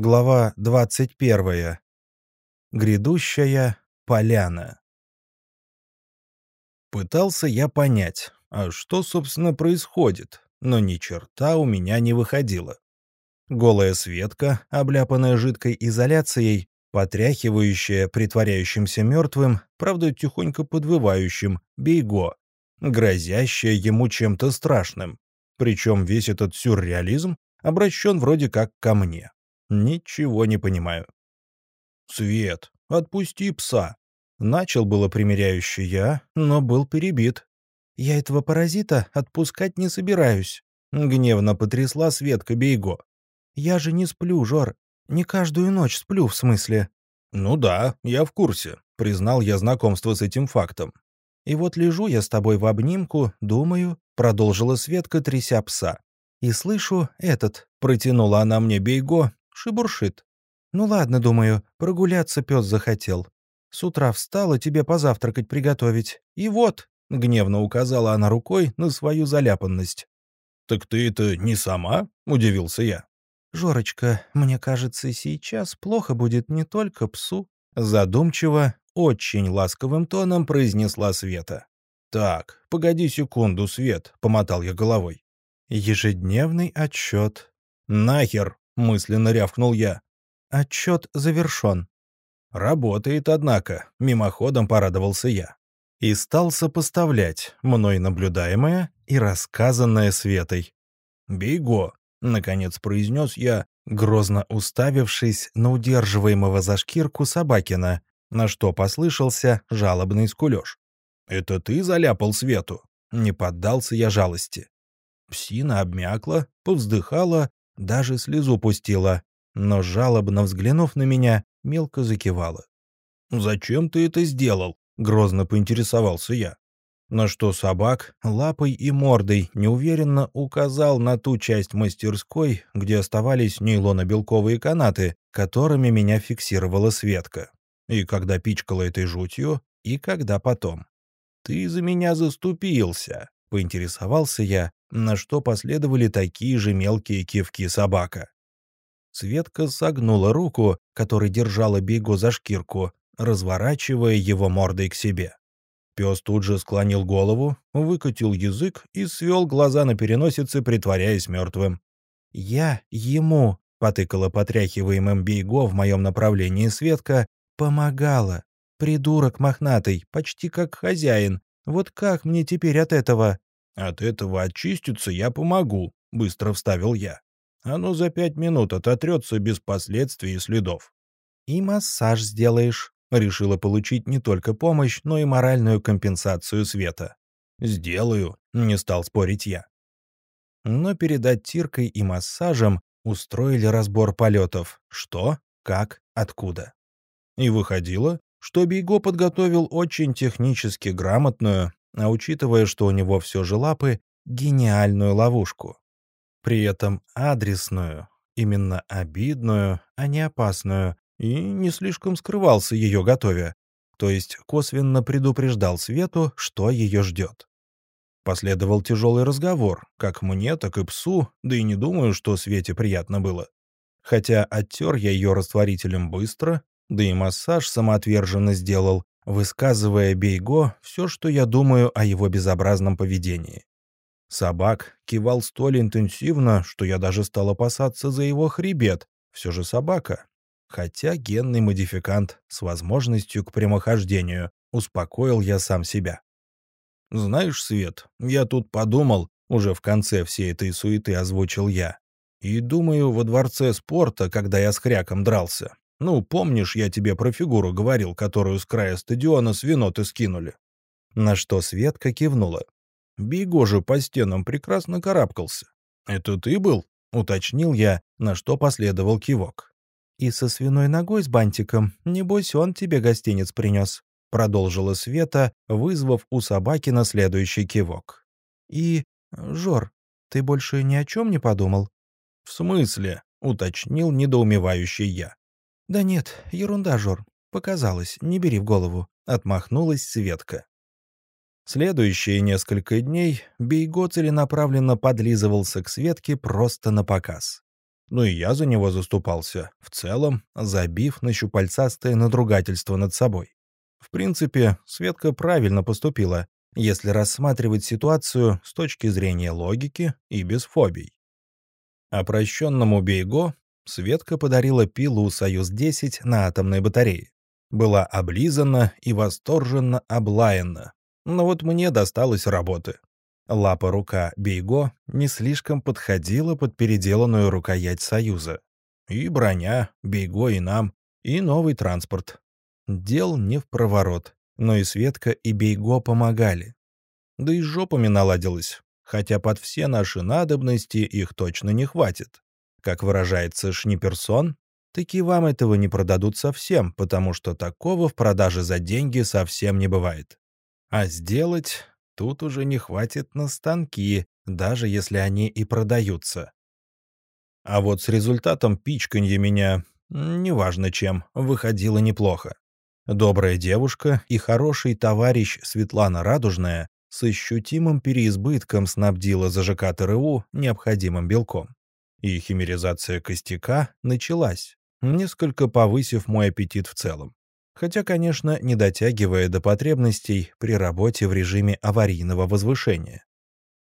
Глава 21. Грядущая поляна. Пытался я понять, а что, собственно, происходит, но ни черта у меня не выходило. Голая Светка, обляпанная жидкой изоляцией, потряхивающая притворяющимся мертвым, правда, тихонько подвывающим, бейго, грозящая ему чем-то страшным. Причем весь этот сюрреализм обращен вроде как ко мне. Ничего не понимаю. «Свет, отпусти пса!» Начал было примиряющий я, но был перебит. «Я этого паразита отпускать не собираюсь», — гневно потрясла Светка Бейго. «Я же не сплю, Жор. Не каждую ночь сплю, в смысле». «Ну да, я в курсе», — признал я знакомство с этим фактом. «И вот лежу я с тобой в обнимку, думаю», — продолжила Светка, тряся пса. «И слышу этот», — протянула она мне Бейго, шибуршит. Ну ладно, думаю, прогуляться пес захотел. С утра встала тебе позавтракать приготовить. И вот, — гневно указала она рукой на свою заляпанность. «Так ты это не сама?» — удивился я. «Жорочка, мне кажется, сейчас плохо будет не только псу». Задумчиво, очень ласковым тоном произнесла Света. «Так, погоди секунду, Свет», — помотал я головой. «Ежедневный отчет». «Нахер!» Мысленно рявкнул я. Отчет завершен. Работает, однако, мимоходом порадовался я. И стал сопоставлять мной наблюдаемое и рассказанное Светой. «Бейго!» — наконец произнес я, грозно уставившись на удерживаемого за шкирку Собакина, на что послышался жалобный скулеж. «Это ты заляпал Свету?» Не поддался я жалости. Псина обмякла, повздыхала даже слезу пустила, но жалобно взглянув на меня, мелко закивала. «Зачем ты это сделал?» — грозно поинтересовался я. На что собак лапой и мордой неуверенно указал на ту часть мастерской, где оставались нейлонобелковые канаты, которыми меня фиксировала Светка. И когда пичкала этой жутью, и когда потом. «Ты за меня заступился», — поинтересовался я, на что последовали такие же мелкие кивки собака. Светка согнула руку, которой держала Бигу за шкирку, разворачивая его мордой к себе. Пес тут же склонил голову, выкатил язык и свел глаза на переносице, притворяясь мертвым. «Я ему», — потыкала потряхиваемым Бейго в моем направлении Светка, — «помогала. Придурок мохнатый, почти как хозяин. Вот как мне теперь от этого?» «От этого очиститься я помогу», — быстро вставил я. «Оно за пять минут ототрется без последствий и следов». «И массаж сделаешь», — решила получить не только помощь, но и моральную компенсацию Света. «Сделаю», — не стал спорить я. Но перед оттиркой и массажем устроили разбор полетов. Что, как, откуда. И выходило, что Бейго подготовил очень технически грамотную, а учитывая, что у него все же лапы, гениальную ловушку. При этом адресную, именно обидную, а не опасную, и не слишком скрывался ее готовя, то есть косвенно предупреждал Свету, что ее ждет. Последовал тяжелый разговор, как мне, так и псу, да и не думаю, что Свете приятно было. Хотя оттер я ее растворителем быстро, да и массаж самоотверженно сделал, высказывая Бейго все, что я думаю о его безобразном поведении. Собак кивал столь интенсивно, что я даже стал опасаться за его хребет, все же собака. Хотя генный модификант с возможностью к прямохождению, успокоил я сам себя. «Знаешь, Свет, я тут подумал, уже в конце всей этой суеты озвучил я. И думаю, во дворце спорта, когда я с хряком дрался, ну, помнишь, я тебе про фигуру говорил, которую с края стадиона с виноты скинули?» На что Светка кивнула. Биго же по стенам прекрасно карабкался. «Это ты был?» — уточнил я, на что последовал кивок. «И со свиной ногой с бантиком, небось, он тебе гостиниц принес», — продолжила Света, вызвав у собаки на следующий кивок. «И, Жор, ты больше ни о чем не подумал?» «В смысле?» — уточнил недоумевающий я. «Да нет, ерунда, Жор. Показалось, не бери в голову», — отмахнулась Светка. Следующие несколько дней Бейго целенаправленно подлизывался к Светке просто на показ. Ну и я за него заступался, в целом, забив на щупальцастое надругательство над собой. В принципе, Светка правильно поступила, если рассматривать ситуацию с точки зрения логики и без фобий. Опрощенному Бейго Светка подарила пилу «Союз-10» на атомной батарее. Была облизана и восторженно облаяна. Но вот мне досталось работы. Лапа-рука Бейго не слишком подходила под переделанную рукоять Союза. И броня, Бейго и нам, и новый транспорт. Дел не в проворот, но и Светка, и Бейго помогали. Да и жопами наладилось, хотя под все наши надобности их точно не хватит. Как выражается Шниперсон, таки вам этого не продадут совсем, потому что такого в продаже за деньги совсем не бывает. А сделать тут уже не хватит на станки, даже если они и продаются. А вот с результатом пичканья меня, неважно чем, выходило неплохо. Добрая девушка и хороший товарищ Светлана Радужная с ощутимым переизбытком снабдила ЗЖК ТРУ необходимым белком. И химеризация костяка началась, несколько повысив мой аппетит в целом хотя, конечно, не дотягивая до потребностей при работе в режиме аварийного возвышения.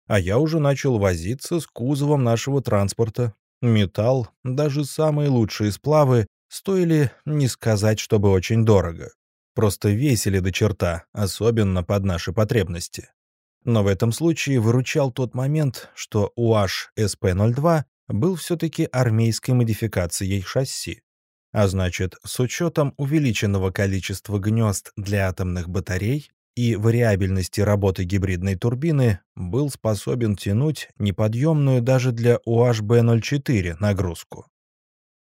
А я уже начал возиться с кузовом нашего транспорта. Металл, даже самые лучшие сплавы, стоили не сказать, чтобы очень дорого. Просто весили до черта, особенно под наши потребности. Но в этом случае выручал тот момент, что УАЖ СП-02 был все-таки армейской модификацией шасси. А значит, с учетом увеличенного количества гнезд для атомных батарей и вариабельности работы гибридной турбины, был способен тянуть неподъемную даже для UHB-04 нагрузку.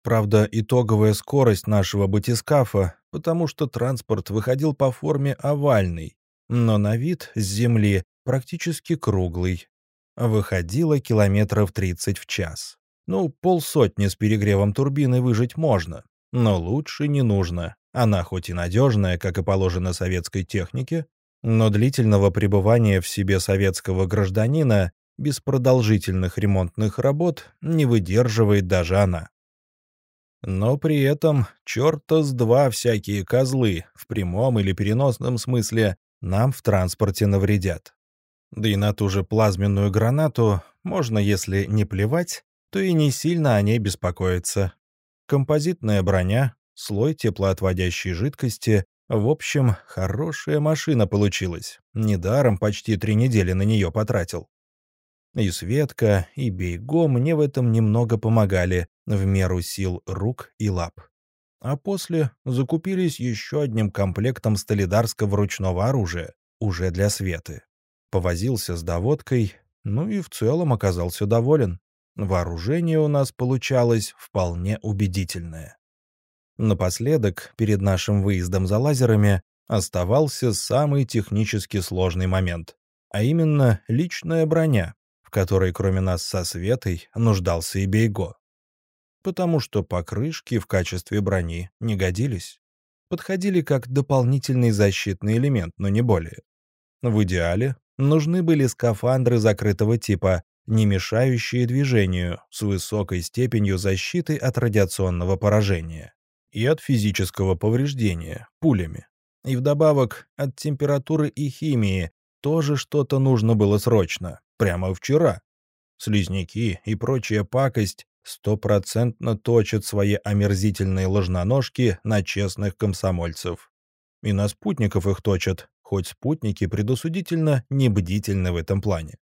Правда, итоговая скорость нашего батискафа, потому что транспорт выходил по форме овальный, но на вид с Земли практически круглый, выходила километров 30 в час. Ну, полсотни с перегревом турбины выжить можно, но лучше не нужно. Она хоть и надежная, как и положено советской технике, но длительного пребывания в себе советского гражданина без продолжительных ремонтных работ не выдерживает даже она. Но при этом черта с два всякие козлы, в прямом или переносном смысле, нам в транспорте навредят. Да и на ту же плазменную гранату можно, если не плевать, то и не сильно о ней беспокоиться. Композитная броня, слой теплоотводящей жидкости. В общем, хорошая машина получилась. Недаром почти три недели на нее потратил. И Светка, и Бейго мне в этом немного помогали, в меру сил рук и лап. А после закупились еще одним комплектом столидарского ручного оружия, уже для Светы. Повозился с доводкой, ну и в целом оказался доволен. Вооружение у нас получалось вполне убедительное. Напоследок, перед нашим выездом за лазерами, оставался самый технически сложный момент, а именно личная броня, в которой кроме нас со Светой нуждался и Бейго. Потому что покрышки в качестве брони не годились. Подходили как дополнительный защитный элемент, но не более. В идеале нужны были скафандры закрытого типа, не мешающие движению, с высокой степенью защиты от радиационного поражения и от физического повреждения пулями. И вдобавок от температуры и химии тоже что-то нужно было срочно, прямо вчера. Слизняки и прочая пакость стопроцентно точат свои омерзительные ложноножки на честных комсомольцев. И на спутников их точат, хоть спутники предусудительно не бдительны в этом плане.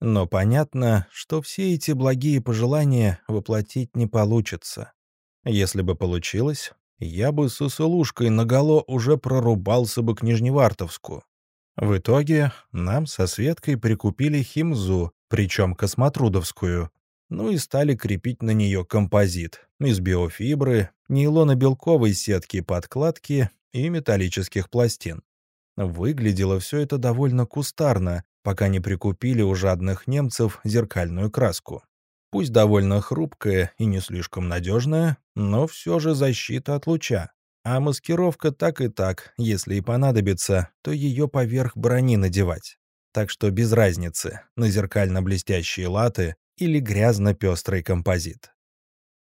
Но понятно, что все эти благие пожелания воплотить не получится. Если бы получилось, я бы с усылушкой наголо уже прорубался бы к Нижневартовску. В итоге нам со Светкой прикупили химзу, причем космотрудовскую, ну и стали крепить на нее композит из биофибры, нейлонно-белковой сетки подкладки и металлических пластин. Выглядело все это довольно кустарно, пока не прикупили у жадных немцев зеркальную краску. Пусть довольно хрупкая и не слишком надежная, но все же защита от луча. А маскировка так и так, если и понадобится, то ее поверх брони надевать. Так что без разницы, на зеркально-блестящие латы или грязно-пестрый композит.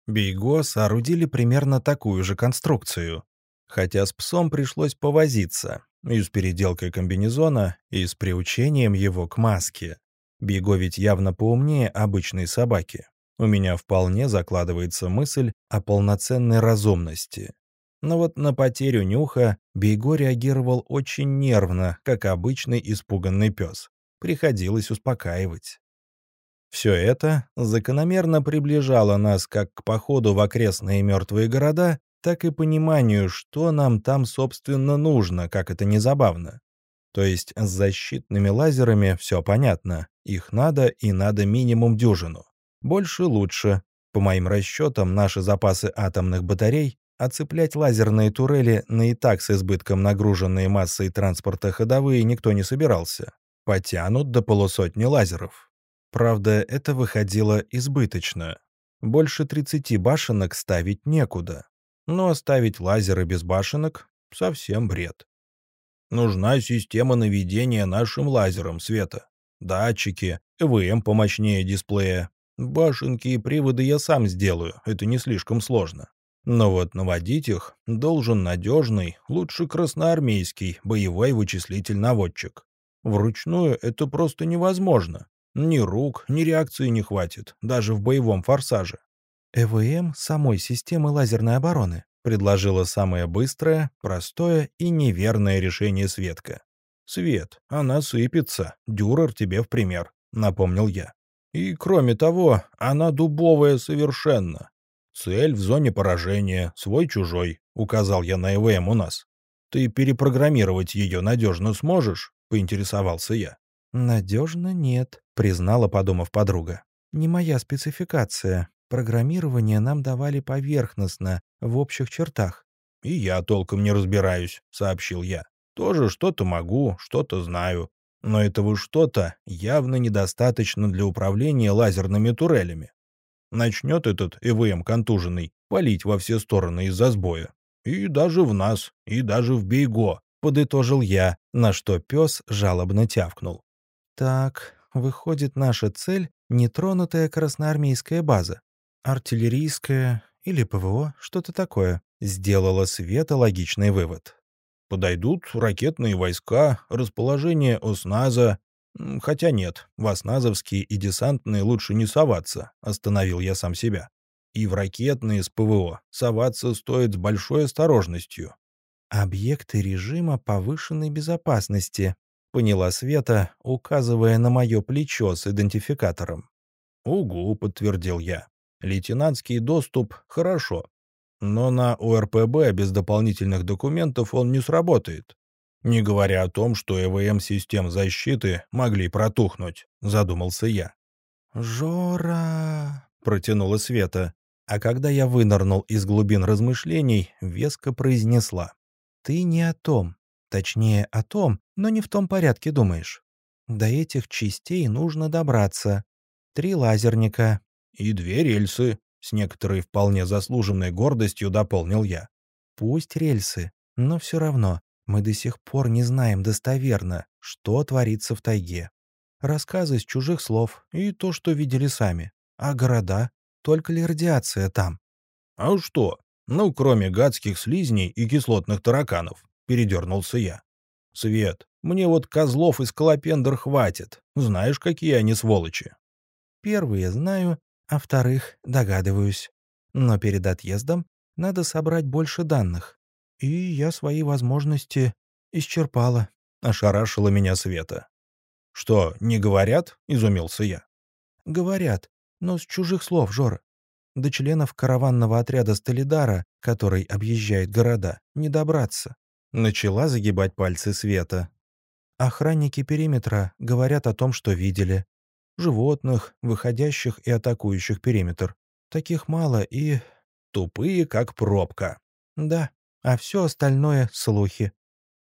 Бейго соорудили примерно такую же конструкцию, хотя с псом пришлось повозиться и с переделкой комбинезона, и с приучением его к маске. Бейго ведь явно поумнее обычной собаки. У меня вполне закладывается мысль о полноценной разумности. Но вот на потерю нюха Бейго реагировал очень нервно, как обычный испуганный пес. Приходилось успокаивать. Все это закономерно приближало нас как к походу в окрестные мертвые города, так и пониманию, что нам там, собственно, нужно, как это не забавно. То есть с защитными лазерами все понятно, их надо и надо минимум дюжину. Больше лучше. По моим расчетам, наши запасы атомных батарей Оцеплять лазерные турели на и так с избытком нагруженные массой транспорта ходовые никто не собирался. Потянут до полусотни лазеров. Правда, это выходило избыточно. Больше 30 башенок ставить некуда. Но оставить лазеры без башенок — совсем бред. Нужна система наведения нашим лазером света. Датчики, ЭВМ помощнее дисплея. Башенки и приводы я сам сделаю, это не слишком сложно. Но вот наводить их должен надежный, лучше красноармейский, боевой вычислитель-наводчик. Вручную это просто невозможно. Ни рук, ни реакции не хватит, даже в боевом форсаже. ЭВМ самой системы лазерной обороны предложила самое быстрое, простое и неверное решение Светка. «Свет, она сыпется, дюрер тебе в пример», — напомнил я. «И кроме того, она дубовая совершенно, «Цель в зоне поражения, свой-чужой», — указал я на ЭВМ у нас. «Ты перепрограммировать ее надежно сможешь?» — поинтересовался я. «Надежно нет», — признала, подумав подруга. «Не моя спецификация. Программирование нам давали поверхностно, в общих чертах». «И я толком не разбираюсь», — сообщил я. «Тоже что-то могу, что-то знаю. Но этого что-то явно недостаточно для управления лазерными турелями. Начнет этот ЭВМ контуженный палить во все стороны из-за сбоя. И даже в нас, и даже в Бейго, подытожил я, на что пес жалобно тявкнул. Так, выходит, наша цель — нетронутая красноармейская база. Артиллерийская или ПВО, что-то такое. Сделала Света логичный вывод. Подойдут ракетные войска, расположение ОСНАЗа, Хотя нет, в Осназовские и десантные лучше не соваться, остановил я сам себя. И в ракетные с ПВО соваться стоит с большой осторожностью. Объекты режима повышенной безопасности, поняла Света, указывая на мое плечо с идентификатором. «Угу», — подтвердил я. «Лейтенантский доступ — хорошо. Но на ОРПБ без дополнительных документов он не сработает. Не говоря о том, что ЭВМ-систем защиты могли протухнуть, задумался я. «Жора!» — протянула Света. А когда я вынырнул из глубин размышлений, веско произнесла. «Ты не о том. Точнее, о том, но не в том порядке думаешь. До этих частей нужно добраться. Три лазерника». «И две рельсы», — с некоторой вполне заслуженной гордостью дополнил я. «Пусть рельсы, но все равно мы до сих пор не знаем достоверно, что творится в тайге. Рассказы из чужих слов и то, что видели сами. А города? Только ли радиация там? А что? Ну, кроме гадских слизней и кислотных тараканов, передернулся я. Свет, мне вот козлов и скалопендр хватит. Знаешь, какие они сволочи? Первые знаю, а вторых догадываюсь. Но перед отъездом надо собрать больше данных. И я свои возможности исчерпала. Ошарашила меня Света. «Что, не говорят?» — изумился я. «Говорят, но с чужих слов, Жора. До членов караванного отряда Столидара, который объезжает города, не добраться». Начала загибать пальцы Света. Охранники периметра говорят о том, что видели. Животных, выходящих и атакующих периметр. Таких мало и... Тупые, как пробка. Да, а все остальное — слухи».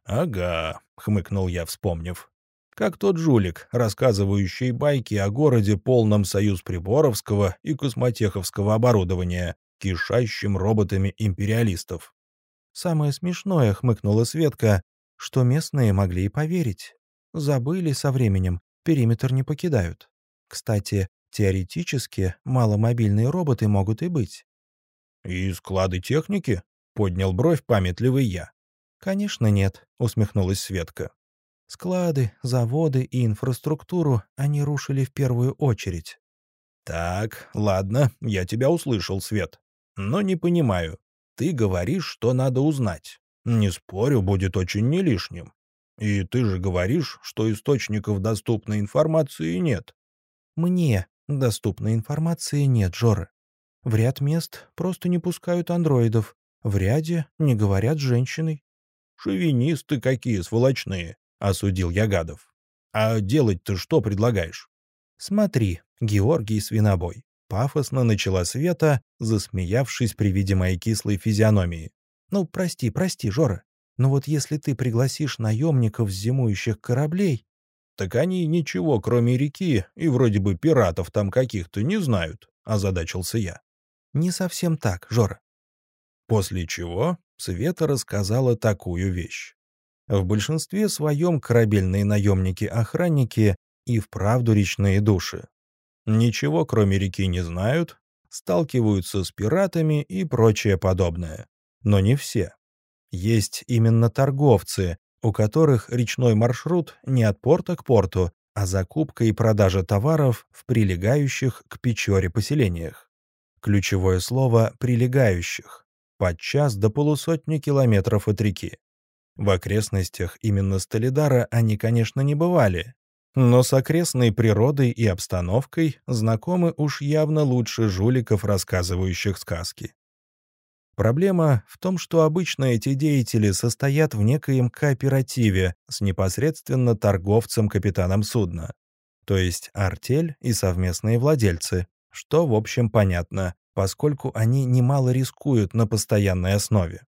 «Ага», — хмыкнул я, вспомнив. «Как тот жулик, рассказывающий байки о городе, полном союз приборовского и космотеховского оборудования, кишащим роботами империалистов». «Самое смешное», — хмыкнула Светка, — «что местные могли и поверить. Забыли со временем, периметр не покидают. Кстати, Теоретически, маломобильные роботы могут и быть. «И склады техники?» — поднял бровь памятливый я. «Конечно нет», — усмехнулась Светка. «Склады, заводы и инфраструктуру они рушили в первую очередь». «Так, ладно, я тебя услышал, Свет. Но не понимаю. Ты говоришь, что надо узнать. Не спорю, будет очень не лишним. И ты же говоришь, что источников доступной информации нет. Мне доступной информации нет, Жора. В ряд мест просто не пускают андроидов, в ряде не говорят с женщиной. «Шовинисты какие сволочные!» — осудил Ягадов. «А делать-то что предлагаешь?» «Смотри, Георгий Свинобой», — пафосно начала Света, засмеявшись при виде моей кислой физиономии. «Ну, прости, прости, Жора, но вот если ты пригласишь наемников с зимующих кораблей...» «Так они ничего, кроме реки, и вроде бы пиратов там каких-то не знают», — озадачился я. «Не совсем так, Жора». После чего Света рассказала такую вещь. В большинстве своем корабельные наемники-охранники и вправду речные души. Ничего, кроме реки, не знают, сталкиваются с пиратами и прочее подобное. Но не все. Есть именно торговцы, у которых речной маршрут не от порта к порту, а закупка и продажа товаров в прилегающих к Печоре поселениях. Ключевое слово «прилегающих» подчас до полусотни километров от реки. В окрестностях именно Столидара они, конечно, не бывали, но с окрестной природой и обстановкой знакомы уж явно лучше жуликов, рассказывающих сказки. Проблема в том, что обычно эти деятели состоят в некоем кооперативе с непосредственно торговцем-капитаном судна, то есть артель и совместные владельцы, что, в общем, понятно, поскольку они немало рискуют на постоянной основе.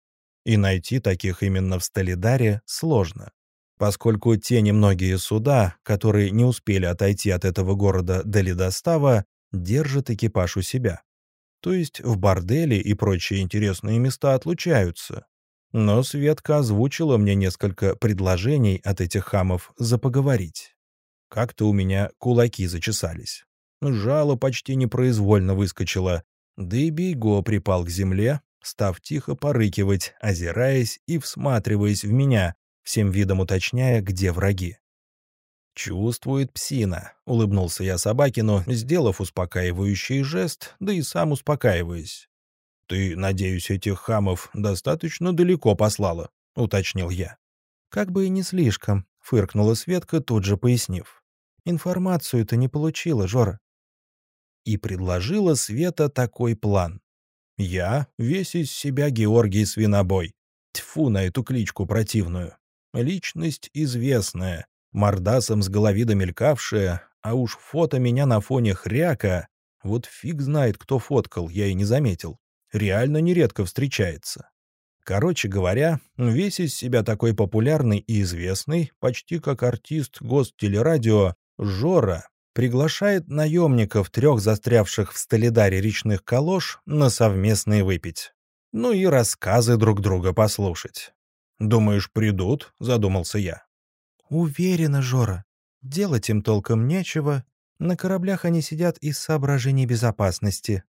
И найти таких именно в Столидаре сложно, поскольку те немногие суда, которые не успели отойти от этого города до ледостава, держат экипаж у себя. То есть в борделе и прочие интересные места отлучаются. Но Светка озвучила мне несколько предложений от этих хамов за поговорить. Как-то у меня кулаки зачесались. Жало почти непроизвольно выскочило, да и Бейго припал к земле, став тихо порыкивать, озираясь и всматриваясь в меня, всем видом уточняя, где враги. «Чувствует псина», — улыбнулся я Собакину, сделав успокаивающий жест, да и сам успокаиваясь. «Ты, надеюсь, этих хамов достаточно далеко послала», — уточнил я. «Как бы и не слишком», — фыркнула Светка, тут же пояснив. «Информацию ты не получила, Жора и предложила Света такой план. Я весь из себя Георгий Свинобой. Тьфу на эту кличку противную. Личность известная, мордасом с головида мелькавшая, а уж фото меня на фоне хряка. Вот фиг знает, кто фоткал, я и не заметил. Реально нередко встречается. Короче говоря, весь из себя такой популярный и известный, почти как артист гостелерадио, Жора приглашает наемников, трех застрявших в Столидаре речных калош, на совместные выпить. Ну и рассказы друг друга послушать. «Думаешь, придут?» — задумался я. «Уверена, Жора. Делать им толком нечего. На кораблях они сидят из соображений безопасности».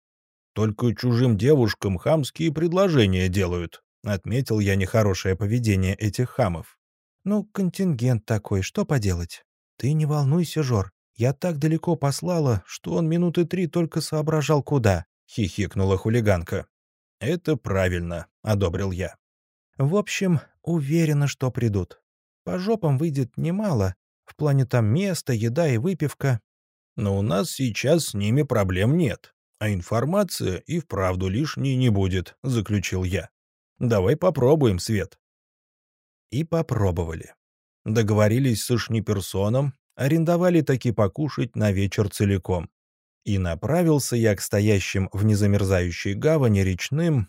«Только чужим девушкам хамские предложения делают», — отметил я нехорошее поведение этих хамов. «Ну, контингент такой, что поделать? Ты не волнуйся, Жор. Я так далеко послала, что он минуты три только соображал, куда», — хихикнула хулиганка. «Это правильно», — одобрил я. «В общем, уверена, что придут. По жопам выйдет немало, в плане там места, еда и выпивка. Но у нас сейчас с ними проблем нет, а информация и вправду лишней не будет», — заключил я. «Давай попробуем, Свет». И попробовали. Договорились с Шниперсоном, арендовали таки покушать на вечер целиком. И направился я к стоящим в незамерзающей гавани речным...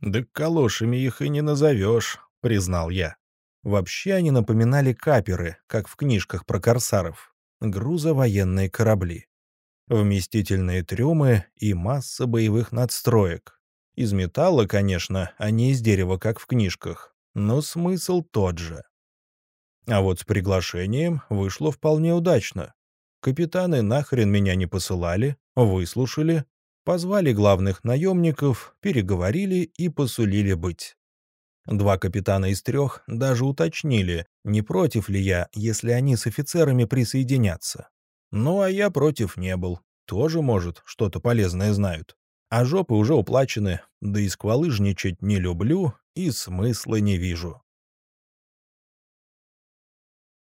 «Да калошами их и не назовешь», — признал я. Вообще они напоминали каперы, как в книжках про корсаров. Грузовоенные корабли. Вместительные трюмы и масса боевых надстроек. Из металла, конечно, а не из дерева, как в книжках, но смысл тот же. А вот с приглашением вышло вполне удачно. Капитаны нахрен меня не посылали, Выслушали, позвали главных наемников, переговорили и посулили быть. Два капитана из трех даже уточнили, не против ли я, если они с офицерами присоединятся. Ну, а я против не был. Тоже, может, что-то полезное знают. А жопы уже уплачены, да и сквалыжничать не люблю и смысла не вижу.